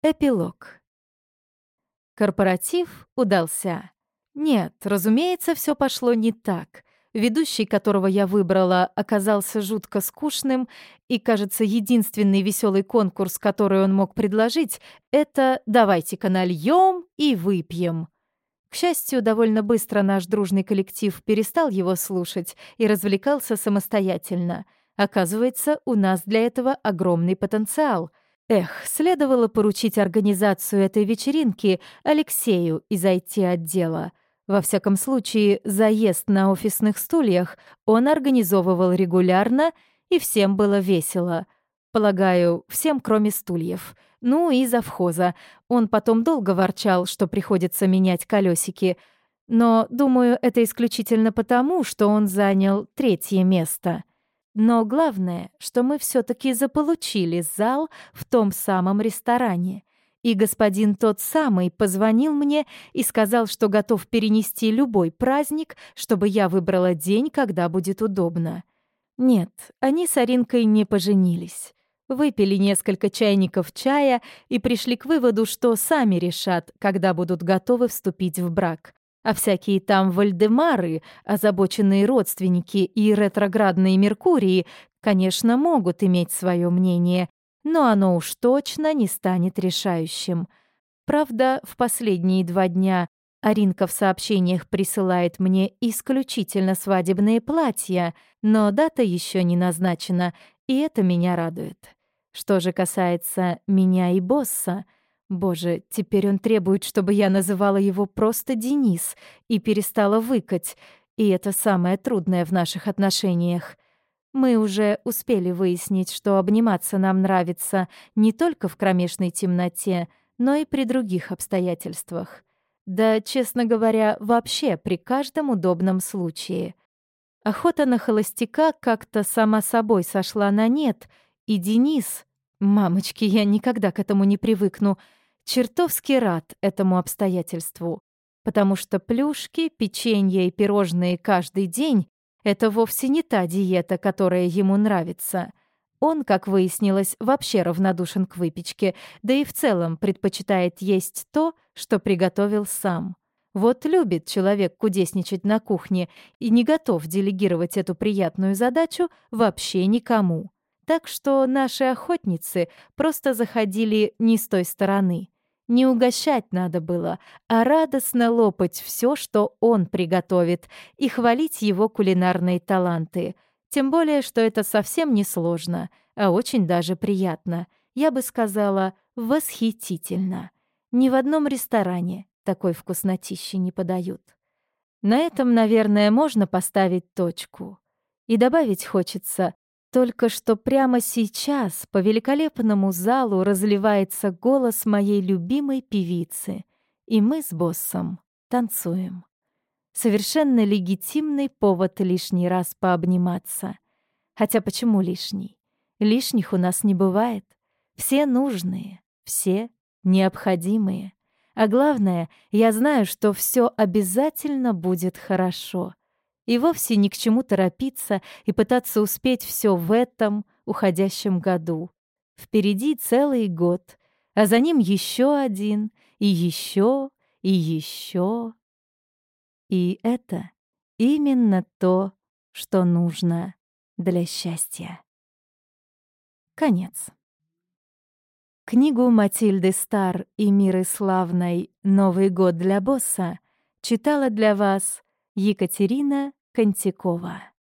Эпилог. Корпоратив удался. Нет, разумеется, все пошло не так. Ведущий, которого я выбрала, оказался жутко скучным, и, кажется, единственный веселый конкурс, который он мог предложить, это «давайте-ка нальем и выпьем». К счастью, довольно быстро наш дружный коллектив перестал его слушать и развлекался самостоятельно. Оказывается, у нас для этого огромный потенциал — Эх, следовало поручить организацию этой вечеринки Алексею и зайти от дела. Во всяком случае, заезд на офисных стульях он организовывал регулярно, и всем было весело. Полагаю, всем, кроме стульев. Ну и завхоза. Он потом долго ворчал, что приходится менять колесики. Но, думаю, это исключительно потому, что он занял третье место. Но главное, что мы все таки заполучили зал в том самом ресторане. И господин тот самый позвонил мне и сказал, что готов перенести любой праздник, чтобы я выбрала день, когда будет удобно. Нет, они с Аринкой не поженились. Выпили несколько чайников чая и пришли к выводу, что сами решат, когда будут готовы вступить в брак. А всякие там Вальдемары, озабоченные родственники и ретроградные Меркурии, конечно, могут иметь свое мнение, но оно уж точно не станет решающим. Правда, в последние два дня Аринка в сообщениях присылает мне исключительно свадебные платья, но дата еще не назначена, и это меня радует. Что же касается меня и босса — Боже, теперь он требует, чтобы я называла его просто Денис и перестала выкать, и это самое трудное в наших отношениях. Мы уже успели выяснить, что обниматься нам нравится не только в кромешной темноте, но и при других обстоятельствах. Да, честно говоря, вообще при каждом удобном случае. Охота на холостяка как-то сама собой сошла на нет, и Денис... Мамочки, я никогда к этому не привыкну — чертовски рад этому обстоятельству, потому что плюшки, печенье и пирожные каждый день — это вовсе не та диета, которая ему нравится. Он, как выяснилось, вообще равнодушен к выпечке, да и в целом предпочитает есть то, что приготовил сам. Вот любит человек кудесничать на кухне и не готов делегировать эту приятную задачу вообще никому. Так что наши охотницы просто заходили не с той стороны. Не угощать надо было, а радостно лопать все, что он приготовит, и хвалить его кулинарные таланты. Тем более, что это совсем не сложно, а очень даже приятно. Я бы сказала, восхитительно. Ни в одном ресторане такой вкуснотищи не подают. На этом, наверное, можно поставить точку. И добавить хочется, только что прямо сейчас по великолепному залу разливается голос моей любимой певицы, и мы с боссом танцуем. Совершенно легитимный повод лишний раз пообниматься. Хотя почему лишний? Лишних у нас не бывает. Все нужные, все необходимые. А главное, я знаю, что все обязательно будет хорошо. И вовсе ни к чему торопиться и пытаться успеть все в этом уходящем году. Впереди целый год, а за ним еще один, и еще, и еще. И это именно то, что нужно для счастья. Конец. Книгу Матильды Стар и Миры Славной «Новый год для босса» читала для вас Екатерина Контикова